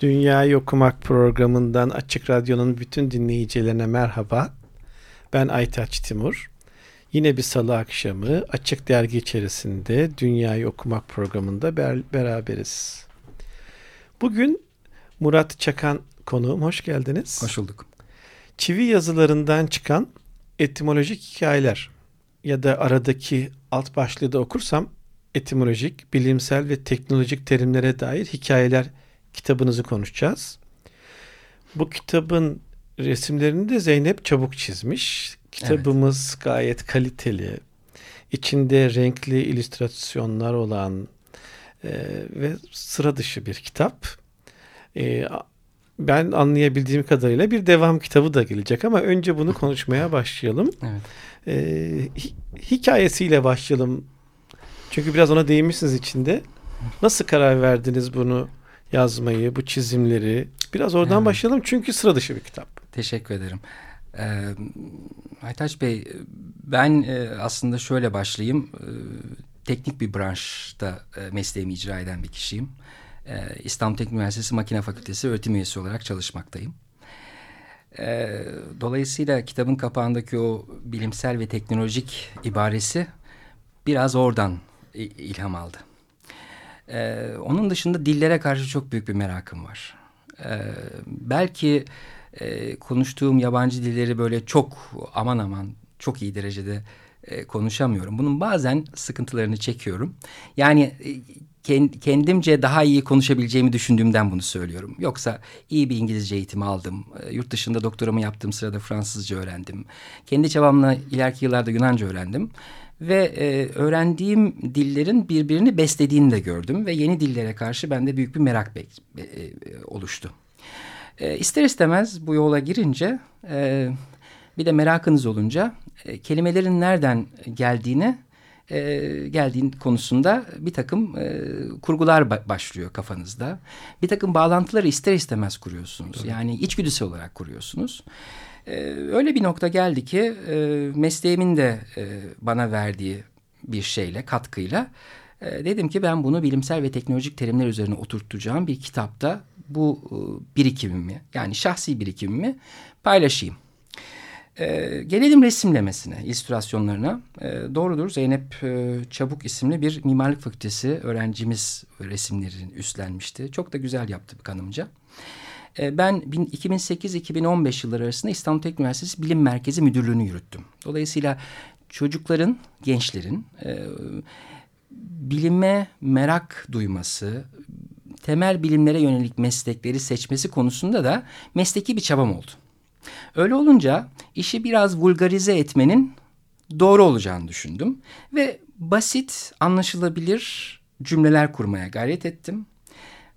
Dünyayı Okumak programından Açık Radyo'nun bütün dinleyicilerine merhaba. Ben Aytaç Timur. Yine bir salı akşamı Açık Dergi içerisinde Dünyayı Okumak programında beraberiz. Bugün Murat Çakan konuğum. Hoş geldiniz. Hoş bulduk. Çivi yazılarından çıkan etimolojik hikayeler ya da aradaki alt başlığı da okursam etimolojik, bilimsel ve teknolojik terimlere dair hikayeler kitabınızı konuşacağız. Bu kitabın resimlerini de Zeynep Çabuk çizmiş. Kitabımız evet. gayet kaliteli. İçinde renkli illüstrasyonlar olan e, ve sıra dışı bir kitap. E, ben anlayabildiğim kadarıyla bir devam kitabı da gelecek ama önce bunu konuşmaya başlayalım. Evet. E, hikayesiyle başlayalım. Çünkü biraz ona değinmişsiniz içinde. Nasıl karar verdiniz bunu yazmayı, bu çizimleri? Biraz oradan evet. başlayalım çünkü sıra dışı bir kitap. Teşekkür ederim. Ee, Aytaç Bey, ben e, aslında şöyle başlayayım. E, teknik bir branşta e, mesleğimi icra eden bir kişiyim. E, İstanbul Teknik Üniversitesi Makine Fakültesi öğretim üyesi olarak çalışmaktayım. E, dolayısıyla kitabın kapağındaki o bilimsel ve teknolojik ibaresi biraz oradan ilham aldı. E, onun dışında dillere karşı çok büyük bir merakım var. E, belki e, konuştuğum yabancı dilleri böyle çok aman aman çok iyi derecede e, konuşamıyorum. Bunun bazen sıkıntılarını çekiyorum. Yani e, kendimce daha iyi konuşabileceğimi düşündüğümden bunu söylüyorum. Yoksa iyi bir İngilizce eğitimi aldım. E, yurt dışında doktoramı yaptığım sırada Fransızca öğrendim. Kendi çabamla ileriki yıllarda Yunanca öğrendim. Ve e, öğrendiğim dillerin birbirini beslediğini de gördüm. Ve yeni dillere karşı bende büyük bir merak e, oluştu. E, ister istemez bu yola girince... E, bir de merakınız olunca e, kelimelerin nereden geldiğini e, geldiğin konusunda bir takım e, kurgular ba başlıyor kafanızda. Bir takım bağlantıları ister istemez kuruyorsunuz. Tabii. Yani içgüdüsel olarak kuruyorsunuz. E, öyle bir nokta geldi ki e, mesleğimin de e, bana verdiği bir şeyle, katkıyla e, dedim ki ben bunu bilimsel ve teknolojik terimler üzerine oturtacağım bir kitapta bu e, birikimimi yani şahsi birikimimi paylaşayım. E, gelelim resimlemesine, illüstrasyonlarına. E, doğrudur Zeynep e, Çabuk isimli bir mimarlık fakültesi öğrencimiz resimlerini üstlenmişti. Çok da güzel yaptı bir kanımca. E, ben 2008-2015 yılları arasında İstanbul Teknik Üniversitesi Bilim Merkezi Müdürlüğü'nü yürüttüm. Dolayısıyla çocukların, gençlerin e, bilime merak duyması, temel bilimlere yönelik meslekleri seçmesi konusunda da mesleki bir çabam oldu. Öyle olunca işi biraz vulgarize etmenin doğru olacağını düşündüm. Ve basit, anlaşılabilir cümleler kurmaya gayret ettim.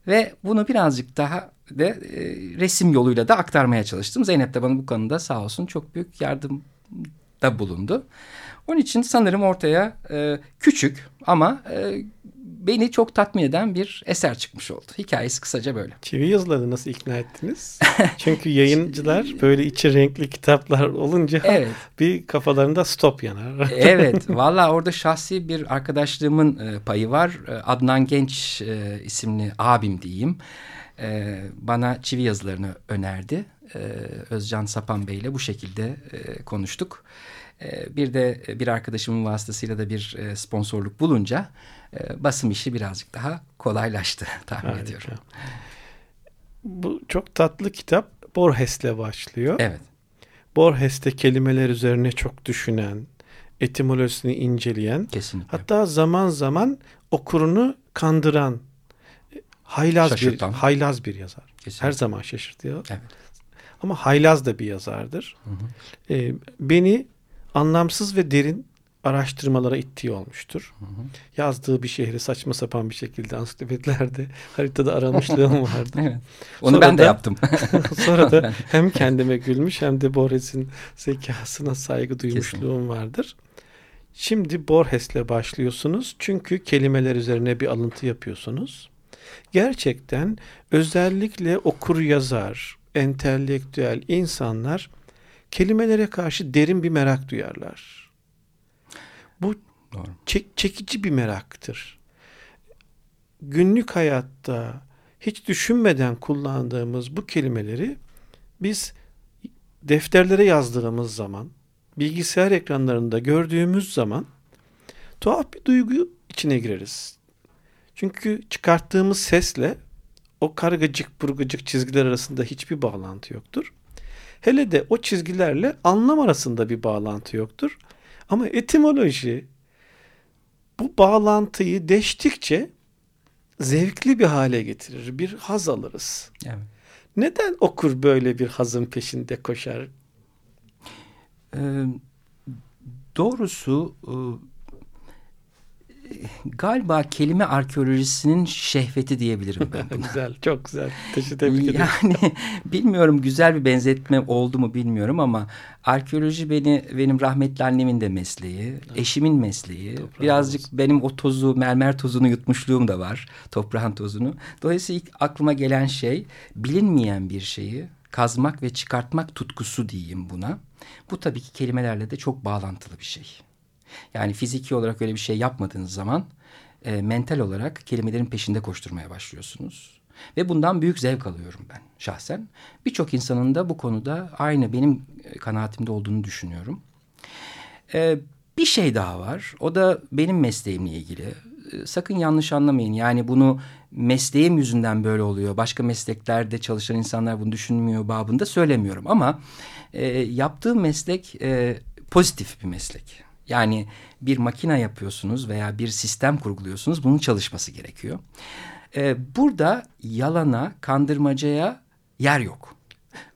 Ve bunu birazcık daha de e, resim yoluyla da aktarmaya çalıştım. Zeynep de bana bu konuda sağ olsun çok büyük yardımda bulundu. Onun için sanırım ortaya e, küçük ama e, beni çok tatmin eden bir eser çıkmış oldu. Hikayesi kısaca böyle. Çivi yazıları nasıl ikna ettiniz? Çünkü yayıncılar böyle içi renkli kitaplar olunca evet. bir kafalarında stop yanar. evet. Valla orada şahsi bir arkadaşlığımın e, payı var. E, Adnan Genç e, isimli abim diyeyim. E, bana çivi yazılarını önerdi. E, Özcan Sapan Bey ile bu şekilde e, konuştuk. E, bir de bir arkadaşımın vasıtasıyla da bir e, sponsorluk bulunca e, basım işi birazcık daha kolaylaştı tahmin Harika. ediyorum. Bu çok tatlı kitap Borges'le başlıyor. Evet. Borges'te kelimeler üzerine çok düşünen, etimolojisini inceleyen, Kesinlikle. hatta zaman zaman okurunu kandıran, haylaz Şaşırtan. bir haylaz bir yazar. Kesinlikle. Her zaman şaşırtıyor. Evet. Ama haylaz da bir yazardır. Hı hı. Ee, beni anlamsız ve derin araştırmalara ittiği olmuştur. Hı hı. Yazdığı bir şehri saçma sapan bir şekilde ansiklopedilerde haritada aramışlığım vardı. evet. Onu sonra ben de da, yaptım. sonra da hem kendime gülmüş hem de Borges'in zekasına saygı duymuşluğum Kesin. vardır. Şimdi Borges'le başlıyorsunuz. Çünkü kelimeler üzerine bir alıntı yapıyorsunuz. Gerçekten özellikle okur yazar, entelektüel insanlar kelimelere karşı derin bir merak duyarlar. Bu çek, çekici bir meraktır. Günlük hayatta hiç düşünmeden kullandığımız bu kelimeleri biz defterlere yazdığımız zaman, bilgisayar ekranlarında gördüğümüz zaman tuhaf bir duygu içine gireriz. Çünkü çıkarttığımız sesle o kargacık burgacık çizgiler arasında hiçbir bağlantı yoktur. Hele de o çizgilerle anlam arasında bir bağlantı yoktur. Ama etimoloji bu bağlantıyı deştikçe zevkli bir hale getirir. Bir haz alırız. Evet. Neden okur böyle bir hazın peşinde koşar? Ee, doğrusu e, galiba kelime arkeolojisinin şehveti diyebilirim ben buna. güzel, çok güzel. Teşekkür ederim. Yani bilmiyorum güzel bir benzetme oldu mu bilmiyorum ama arkeoloji beni benim rahmetli annemin de mesleği, evet. eşimin mesleği. Toprağın Birazcık olsun. benim o tozu, mermer tozunu yutmuşluğum da var. Toprağın tozunu. Dolayısıyla ilk aklıma gelen şey bilinmeyen bir şeyi kazmak ve çıkartmak tutkusu diyeyim buna. Bu tabii ki kelimelerle de çok bağlantılı bir şey. Yani fiziki olarak öyle bir şey yapmadığınız zaman e, mental olarak kelimelerin peşinde koşturmaya başlıyorsunuz. Ve bundan büyük zevk alıyorum ben şahsen. Birçok insanın da bu konuda aynı benim e, kanaatimde olduğunu düşünüyorum. Ee, bir şey daha var. O da benim mesleğimle ilgili. Ee, sakın yanlış anlamayın. Yani bunu mesleğim yüzünden böyle oluyor. Başka mesleklerde çalışan insanlar bunu düşünmüyor babında söylemiyorum. Ama e, yaptığım meslek e, pozitif bir meslek. Yani bir makine yapıyorsunuz veya bir sistem kurguluyorsunuz. Bunun çalışması gerekiyor. Ee, burada yalana, kandırmacaya yer yok.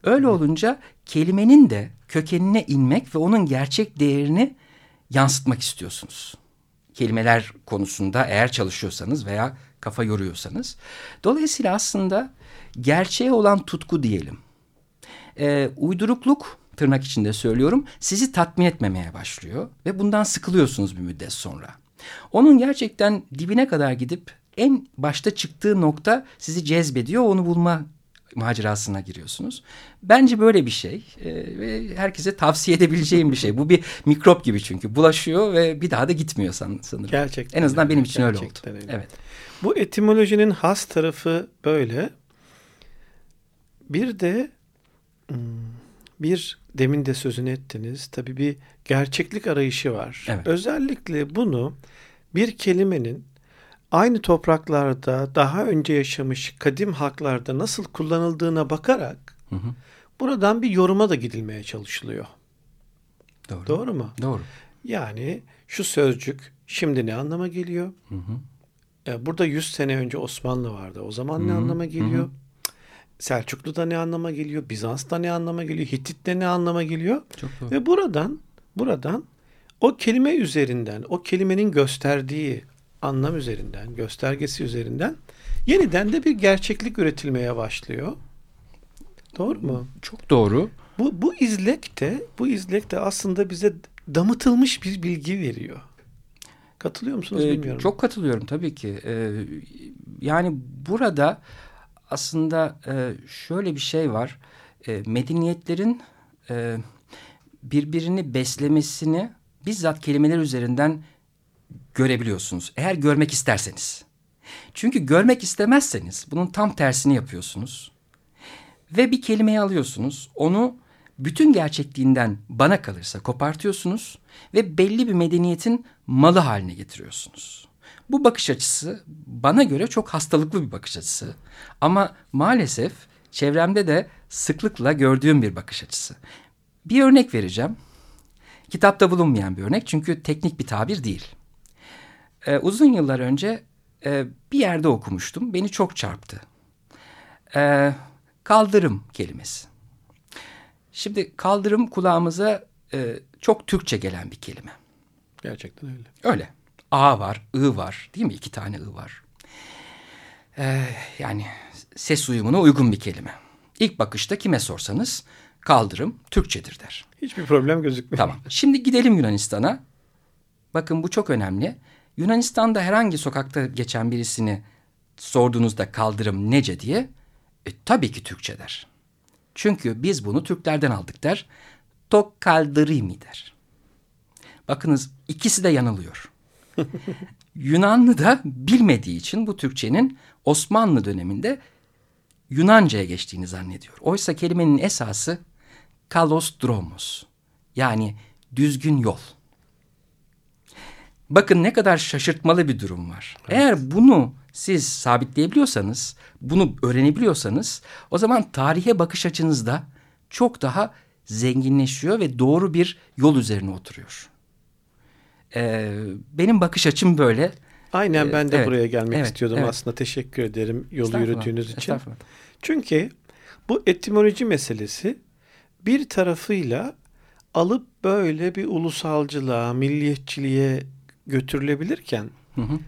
Öyle olunca kelimenin de kökenine inmek ve onun gerçek değerini yansıtmak istiyorsunuz. Kelimeler konusunda eğer çalışıyorsanız veya kafa yoruyorsanız. Dolayısıyla aslında gerçeğe olan tutku diyelim. Ee, uydurukluk tırnak içinde söylüyorum sizi tatmin etmemeye başlıyor ve bundan sıkılıyorsunuz bir müddet sonra. Onun gerçekten dibine kadar gidip en başta çıktığı nokta sizi cezbediyor onu bulma macerasına giriyorsunuz. Bence böyle bir şey ee, ve herkese tavsiye edebileceğim bir şey. Bu bir mikrop gibi çünkü bulaşıyor ve bir daha da gitmiyor san, sanırım. Gerçekten. En azından benim için öyle oldu. Öyle. Evet. Bu etimolojinin has tarafı böyle. Bir de hmm, bir demin de sözünü ettiniz. Tabii bir gerçeklik arayışı var. Evet. Özellikle bunu bir kelimenin aynı topraklarda daha önce yaşamış kadim halklarda nasıl kullanıldığına bakarak hı hı. buradan bir yoruma da gidilmeye çalışılıyor. Doğru. Doğru mu? Doğru. Yani şu sözcük şimdi ne anlama geliyor? Hı hı. E, burada 100 sene önce Osmanlı vardı. O zaman hı hı. ne anlama geliyor? Hı hı. Selçuklu'da ne anlama geliyor? Bizans'ta ne anlama geliyor? Hitit'te ne anlama geliyor? Çok doğru. Ve buradan buradan o kelime üzerinden, o kelimenin gösterdiği anlam üzerinden, göstergesi üzerinden yeniden de bir gerçeklik üretilmeye başlıyor. Doğru mu? Çok doğru. Bu bu izlek de bu izlek de aslında bize damıtılmış bir bilgi veriyor. Katılıyor musunuz ee, bilmiyorum. Çok katılıyorum tabii ki. Ee, yani burada aslında e, şöyle bir şey var. E, medeniyetlerin e, birbirini beslemesini bizzat kelimeler üzerinden görebiliyorsunuz. Eğer görmek isterseniz. Çünkü görmek istemezseniz bunun tam tersini yapıyorsunuz. Ve bir kelimeyi alıyorsunuz. Onu bütün gerçekliğinden bana kalırsa kopartıyorsunuz ve belli bir medeniyetin malı haline getiriyorsunuz. Bu bakış açısı bana göre çok hastalıklı bir bakış açısı. Ama maalesef çevremde de sıklıkla gördüğüm bir bakış açısı. Bir örnek vereceğim. Kitapta bulunmayan bir örnek çünkü teknik bir tabir değil. Ee, uzun yıllar önce e, bir yerde okumuştum. Beni çok çarptı. Ee, kaldırım kelimesi. Şimdi kaldırım kulağımıza e, çok Türkçe gelen bir kelime. Gerçekten öyle. Öyle. A var, I var değil mi? İki tane I var. Ee, yani ses uyumuna uygun bir kelime. İlk bakışta kime sorsanız kaldırım Türkçedir der. Hiçbir problem gözükmüyor. Tamam. Şimdi gidelim Yunanistan'a. Bakın bu çok önemli. Yunanistan'da herhangi sokakta geçen birisini sorduğunuzda kaldırım nece diye e, tabii ki Türkçe der. Çünkü biz bunu Türklerden aldık der. Tok kaldırimi der. Bakınız ikisi de yanılıyor. Yunanlı da bilmediği için bu Türkçenin Osmanlı döneminde Yunanca'ya geçtiğini zannediyor. Oysa kelimenin esası kalos dromos yani düzgün yol. Bakın ne kadar şaşırtmalı bir durum var. Evet. Eğer bunu siz sabitleyebiliyorsanız, bunu öğrenebiliyorsanız o zaman tarihe bakış açınız da çok daha zenginleşiyor ve doğru bir yol üzerine oturuyor. Ee, benim bakış açım böyle. Aynen ben de evet, buraya gelmek evet, istiyordum evet. aslında. Teşekkür ederim yolu yürüttüğünüz için. Çünkü bu etimoloji meselesi bir tarafıyla alıp böyle bir ulusalcılığa, milliyetçiliğe götürülebilirken hı hı.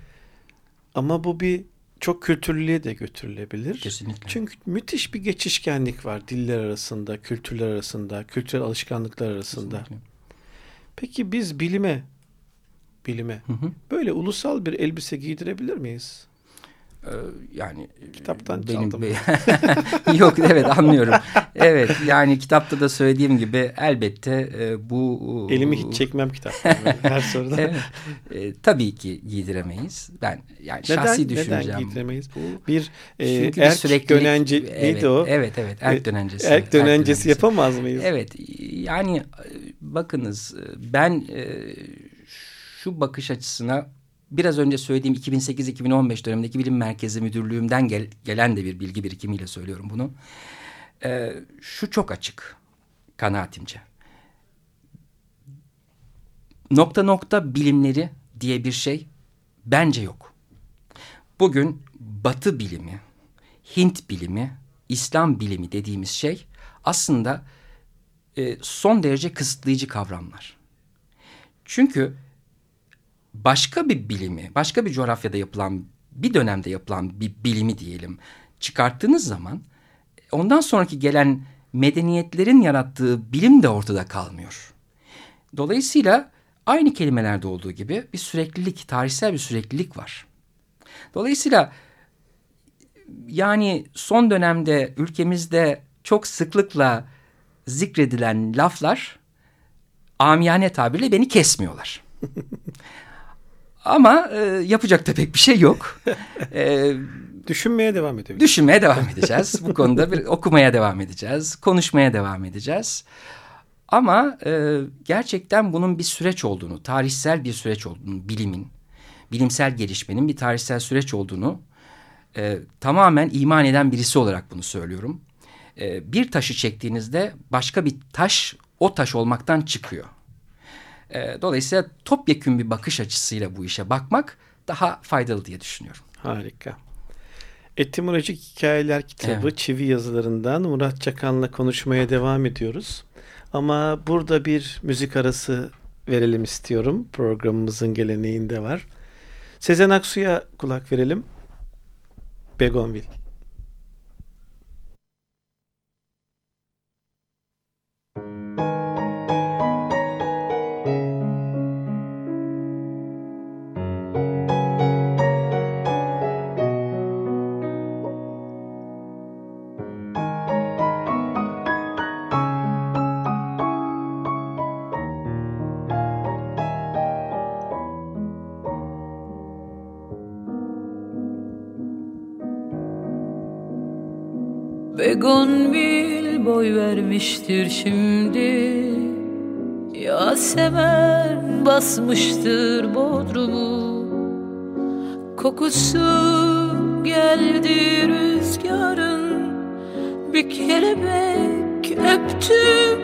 ama bu bir çok kültürlüğe de götürülebilir. Kesinlikle. Çünkü müthiş bir geçişkenlik var diller arasında, kültürler arasında, kültürel alışkanlıklar arasında. Kesinlikle. Peki biz bilime bilime hı hı. böyle ulusal bir elbise giydirebilir miyiz? Ee, yani kitaptan benim çaldım. yok evet anlıyorum. Evet yani kitapta da söylediğim gibi elbette e, bu elimi hiç çekmem kitap. Her soruda. evet, e, tabii ki giydiremeyiz. Ben yani neden, şahsi düşüncem. Neden giydiremeyiz? Bu bir e, erk sürekli, dönence evet, neydi o? Evet evet erk dönencesi. Erk dönencesi, erk dönencesi yapamaz mıyız? Evet yani e, bakınız ben e, şu bakış açısına biraz önce söylediğim 2008-2015 dönemindeki bilim merkezi müdürlüğümden gel, gelen de bir bilgi birikimiyle söylüyorum bunu. Ee, şu çok açık kanaatimce. Nokta nokta bilimleri diye bir şey bence yok. Bugün Batı bilimi, Hint bilimi, İslam bilimi dediğimiz şey aslında e, son derece kısıtlayıcı kavramlar. Çünkü başka bir bilimi, başka bir coğrafyada yapılan, bir dönemde yapılan bir bilimi diyelim çıkarttığınız zaman ondan sonraki gelen medeniyetlerin yarattığı bilim de ortada kalmıyor. Dolayısıyla aynı kelimelerde olduğu gibi bir süreklilik, tarihsel bir süreklilik var. Dolayısıyla yani son dönemde ülkemizde çok sıklıkla zikredilen laflar amiyane tabirle beni kesmiyorlar. Ama e, yapacak da pek bir şey yok. E, Düşünmeye devam edebiliriz. Düşünmeye devam edeceğiz. Bu konuda bir okumaya devam edeceğiz. Konuşmaya devam edeceğiz. Ama e, gerçekten bunun bir süreç olduğunu, tarihsel bir süreç olduğunu, bilimin, bilimsel gelişmenin bir tarihsel süreç olduğunu e, tamamen iman eden birisi olarak bunu söylüyorum. E, bir taşı çektiğinizde başka bir taş o taş olmaktan çıkıyor. E, dolayısıyla topyekün bir bakış açısıyla bu işe bakmak daha faydalı diye düşünüyorum. Harika. Etimolojik Hikayeler kitabı evet. çivi yazılarından Murat Çakan'la konuşmaya devam ediyoruz. Ama burada bir müzik arası verelim istiyorum. Programımızın geleneğinde var. Sezen Aksu'ya kulak verelim. Begonville. Basmıştır bodrumu. Kokusu geldi rüzgarın Bir kelebek öptü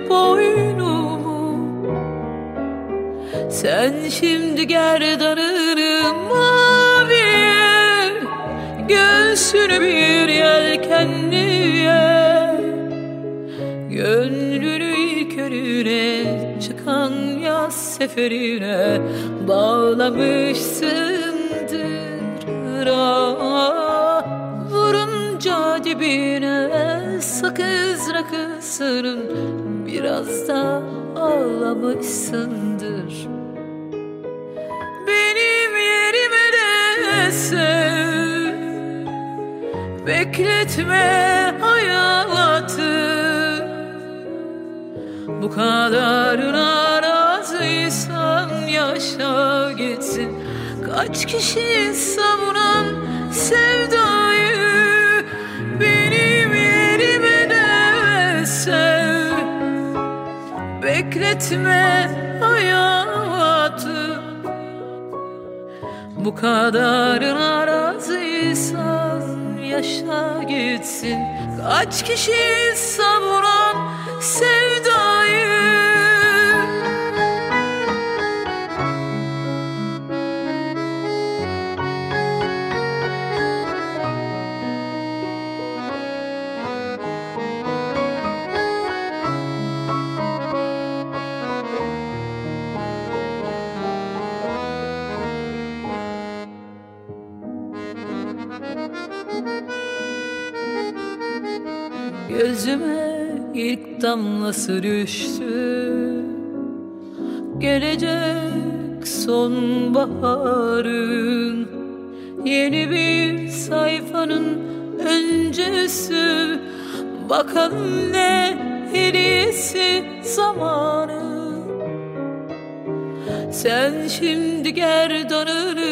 boynumu. Sen şimdi gerdanını maviye Göğsünü bir seferine bağlamışsındır ah, Vurunca dibine sakız rakısının biraz da ağlamışsındır. Benim yerime de sev Bekletme hayatı. Bu kadarına yaşa gitsin. Kaç kişi savunan sevdayı Benim yerime de sev. Bekletme hayatı. Bu kadarına razıysan yaşa gitsin. Kaç kişi savuran sevdayı Gözüme ilk damlası düştü. Gelecek sonbaharın Yeni bir sayfanın öncesi. Bakalım ne hediyesi zamanı. Sen şimdi gerdanını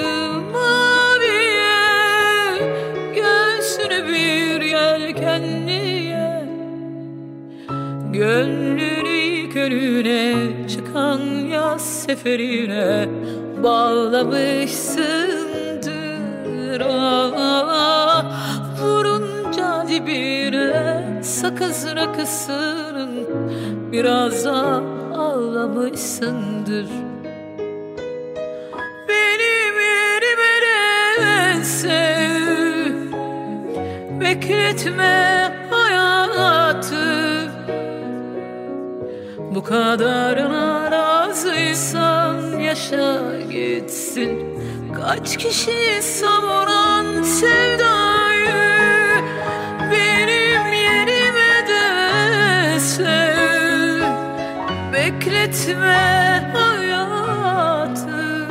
Gönlüne çıkan yaz seferine Bağlamışsındır ah, Vurunca dibine sakız rakısının Biraz da ağlamışsındır. Benim yerime de sev Bekletme hayatı Bu kadarına razıysan yaşa gitsin. Kaç kişi savuran sevdayı Benim yerime de sev Bekletme hayatı.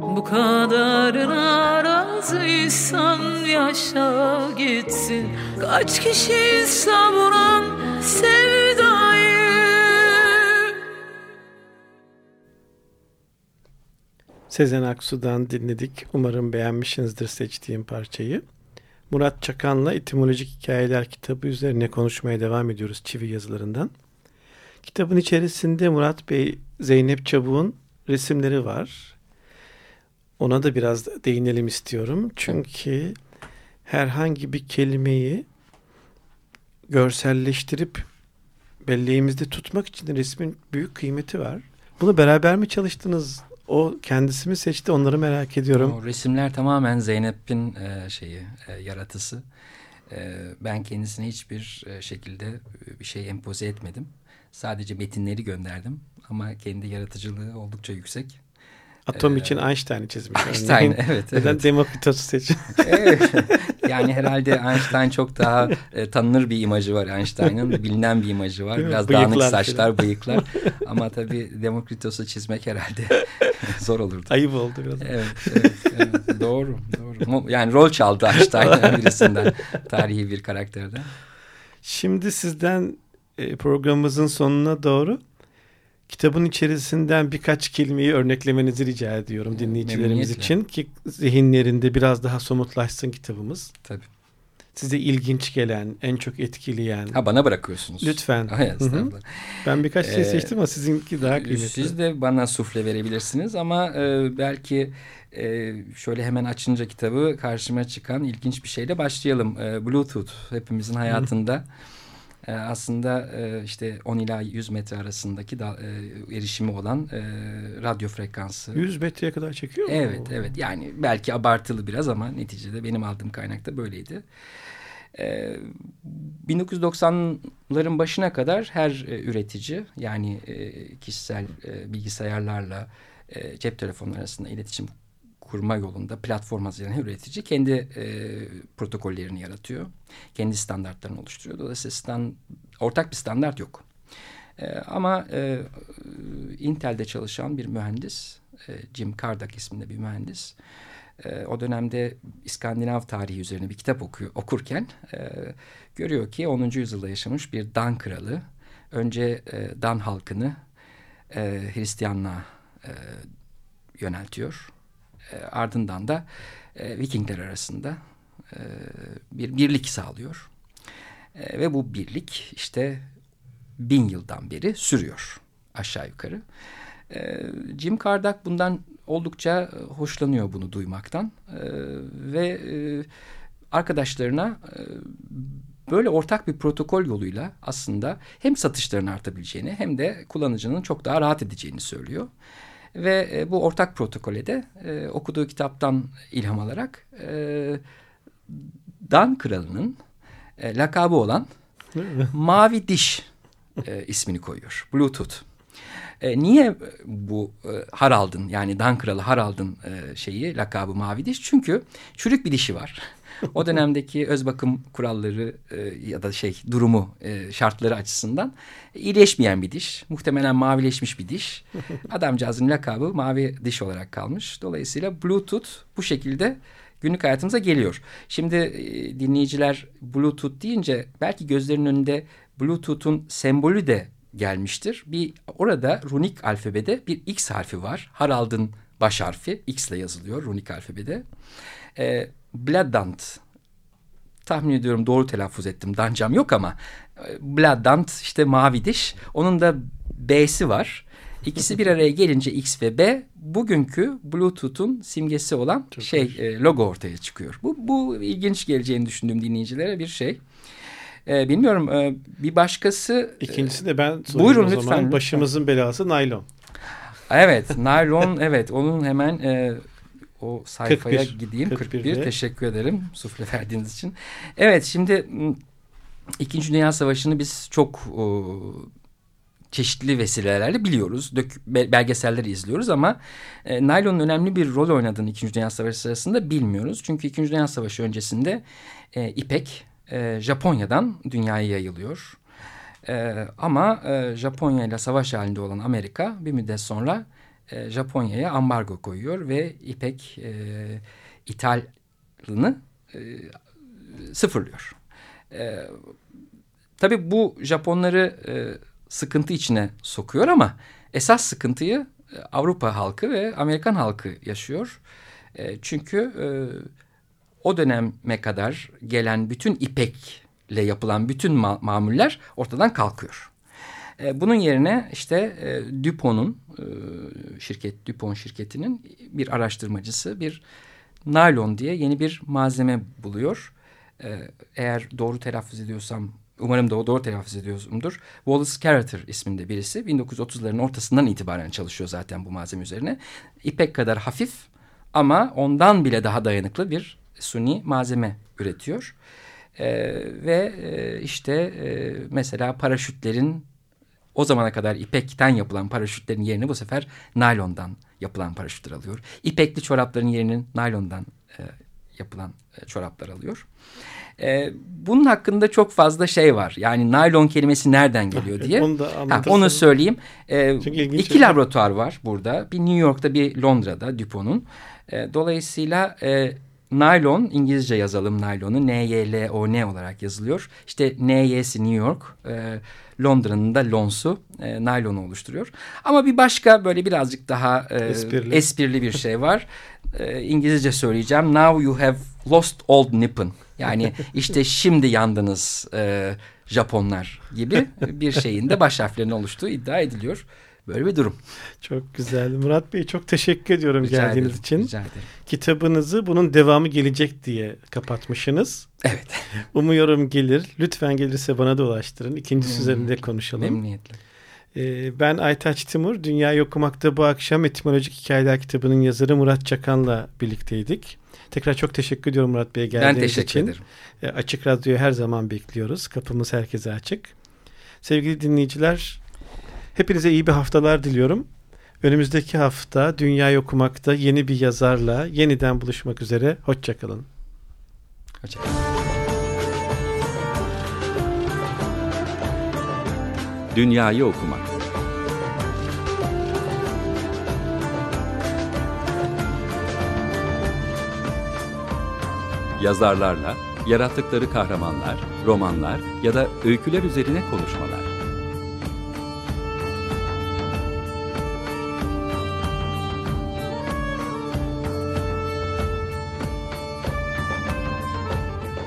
Bu kadarına razıysan yaşa gitsin. Kaç kişi savuran sevdayı Sezen Aksu'dan dinledik. Umarım beğenmişsinizdir seçtiğim parçayı. Murat Çakan'la Etimolojik Hikayeler kitabı üzerine konuşmaya devam ediyoruz çivi yazılarından. Kitabın içerisinde Murat Bey, Zeynep Çabuk'un resimleri var. Ona da biraz değinelim istiyorum. Çünkü herhangi bir kelimeyi görselleştirip belleğimizde tutmak için resmin büyük kıymeti var. Bunu beraber mi çalıştınız? O kendisi mi seçti? Onları merak ediyorum. O resimler tamamen Zeynep'in e, şeyi, e, yaratısı. E, ben kendisine hiçbir e, şekilde e, bir şey empoze etmedim. Sadece metinleri gönderdim. Ama kendi yaratıcılığı oldukça yüksek. Atom için Einstein'ı çizmiş. Einstein, evet. Neden evet. Demokritos'u seçin? evet. Yani herhalde Einstein çok daha e, tanınır bir imajı var Einstein'ın. Bilinen bir imajı var. Biraz Bıyıklar dağınık falan. saçlar, bıyıklar. Ama tabii Demokritos'u çizmek herhalde zor olurdu. Ayıp oldu biraz. Evet, evet, evet. doğru, doğru. Mu- Yani rol çaldı Einstein birisinden, tarihi bir karakterden. Şimdi sizden e, programımızın sonuna doğru kitabın içerisinden birkaç kelimeyi örneklemenizi rica ediyorum dinleyicilerimiz memnuniyetle. için ki zihinlerinde biraz daha somutlaşsın kitabımız. Tabii. Size ilginç gelen, en çok etkileyen. Ha bana bırakıyorsunuz. Lütfen. Ay, Hı hı. estağfurullah. Ben birkaç şey Ee, seçtim ama sizinki daha kıymetli. Siz de bana sufle verebilirsiniz ama e, belki e, şöyle hemen açınca kitabı karşıma çıkan ilginç bir şeyle başlayalım. E, Bluetooth hepimizin hayatında e, aslında e, işte 10 ila 100 metre arasındaki da, e, erişimi olan e, radyo frekansı. 100 metreye kadar çekiyor mu? Evet evet yani belki abartılı biraz ama neticede benim aldığım kaynakta böyleydi. Ee, ların başına kadar her e, üretici yani e, kişisel e, bilgisayarlarla e, cep telefonları arasında iletişim kurma yolunda platform hazırlayan üretici kendi e, protokollerini yaratıyor. Kendi standartlarını oluşturuyor. Dolayısıyla stand, ortak bir standart yok. E, ama e, Intel'de çalışan bir mühendis, e, Jim Kardak isminde bir mühendis, e, o dönemde İskandinav tarihi üzerine bir kitap okuyor, okurken e, görüyor ki 10. yüzyılda yaşamış bir Dan kralı önce e, Dan halkını e, Hristiyanlığa e, yöneltiyor. E, ardından da e, Vikingler arasında e, bir birlik sağlıyor. Ve bu birlik işte bin yıldan beri sürüyor aşağı yukarı. Jim Kardak bundan oldukça hoşlanıyor bunu duymaktan ve arkadaşlarına böyle ortak bir protokol yoluyla aslında hem satışların artabileceğini hem de kullanıcının çok daha rahat edeceğini söylüyor. Ve e, bu ortak protokole de e, okuduğu kitaptan ilham alarak e, Dan Kralı'nın e, lakabı olan Mavi Diş e, ismini koyuyor. Bluetooth. E, niye bu e, Harald'ın yani Dan Kralı Harald'ın e, şeyi lakabı Mavi Diş? Çünkü çürük bir dişi var. o dönemdeki öz bakım kuralları e, ya da şey durumu e, şartları açısından iyileşmeyen bir diş. Muhtemelen mavileşmiş bir diş. Adamcağızın lakabı mavi diş olarak kalmış. Dolayısıyla Bluetooth bu şekilde günlük hayatımıza geliyor. Şimdi e, dinleyiciler Bluetooth deyince belki gözlerinin önünde Bluetooth'un sembolü de gelmiştir. Bir orada runik alfabede bir X harfi var. Harald'ın baş harfi X ile yazılıyor runik alfabede. E, Bladant tahmin ediyorum doğru telaffuz ettim. Dancam yok ama e, Bladant işte mavi diş. Onun da B'si var. İkisi bir araya gelince X ve B bugünkü Bluetooth'un simgesi olan Çok şey e, logo ortaya çıkıyor. Bu, bu ilginç geleceğini düşündüğüm dinleyicilere bir şey. E, bilmiyorum e, bir başkası... İkincisi de ben buyurun lütfen, lütfen. Başımızın belası naylon. Evet naylon evet onun hemen e, o sayfaya 41, gideyim. 41. Teşekkür ederim sufle verdiğiniz için. Evet şimdi İkinci Dünya Savaşı'nı biz çok o, çeşitli vesilelerle biliyoruz. Dök, belgeselleri izliyoruz ama e, naylonun önemli bir rol oynadığını İkinci Dünya Savaşı sırasında bilmiyoruz. Çünkü İkinci Dünya Savaşı öncesinde e, ipek e, Japonya'dan dünyaya yayılıyor. E, ama e, Japonya ile savaş halinde olan Amerika bir müddet sonra e, Japonya'ya ambargo koyuyor ve ipek e, ithalını e, sıfırlıyor. E, tabii bu Japonları e, sıkıntı içine sokuyor ama esas sıkıntıyı e, Avrupa halkı ve Amerikan halkı yaşıyor. E, çünkü e, o döneme kadar gelen bütün ipekle yapılan bütün ma mamuller ortadan kalkıyor. E, bunun yerine işte e, DuPont'un e, şirket DuPont şirketinin bir araştırmacısı bir naylon diye yeni bir malzeme buluyor. E, eğer doğru telaffuz ediyorsam umarım da doğru telaffuz ediyorumdur. Wallace Carter isminde birisi 1930'ların ortasından itibaren çalışıyor zaten bu malzeme üzerine. İpek kadar hafif ama ondan bile daha dayanıklı bir suni malzeme üretiyor. Ve e, işte e, mesela paraşütlerin o zamana kadar ipekten yapılan paraşütlerin yerini bu sefer naylondan yapılan paraşütler alıyor. İpekli çorapların yerini naylondan e, yapılan e, çoraplar alıyor. E, bunun hakkında çok fazla şey var. Yani naylon kelimesi nereden geliyor diye. Onu, da ha, onu söyleyeyim. E, iki laboratuvar var burada. Bir New York'ta bir Londra'da Dupont'un. E, dolayısıyla e, Nylon İngilizce yazalım naylonu N-Y-L-O-N olarak yazılıyor. İşte N-Y'si New York, e, Londra'nın da Lons'u e, naylonu oluşturuyor. Ama bir başka böyle birazcık daha e, esprili. esprili bir şey var. E, İngilizce söyleyeceğim. Now you have lost old Nippon. Yani işte şimdi yandınız e, Japonlar gibi bir şeyin de baş harflerini oluştuğu iddia ediliyor. Böyle bir durum. Çok güzel. Murat Bey çok teşekkür ediyorum rica geldiğiniz ederim, için. Rica ederim. Kitabınızı bunun devamı gelecek diye kapatmışsınız. Evet. Umuyorum gelir. Lütfen gelirse bana da ulaştırın. İkincisi hmm. üzerinde konuşalım. Memnuniyetle. Ee, ben Aytaç Timur. Dünyayı okumakta bu akşam etimolojik hikayeler kitabının yazarı Murat Çakan'la birlikteydik. Tekrar çok teşekkür ediyorum Murat Bey'e geldiğiniz için. Ben teşekkür için. ederim. Ee, açık Radyo'yu her zaman bekliyoruz. Kapımız herkese açık. Sevgili dinleyiciler, hepinize iyi bir haftalar diliyorum. Önümüzdeki hafta Dünyayı Okumak'ta yeni bir yazarla yeniden buluşmak üzere. Hoşçakalın. Hoşçakalın. Dünyayı okumak. Yazarlarla yarattıkları kahramanlar, romanlar ya da öyküler üzerine konuşmalar.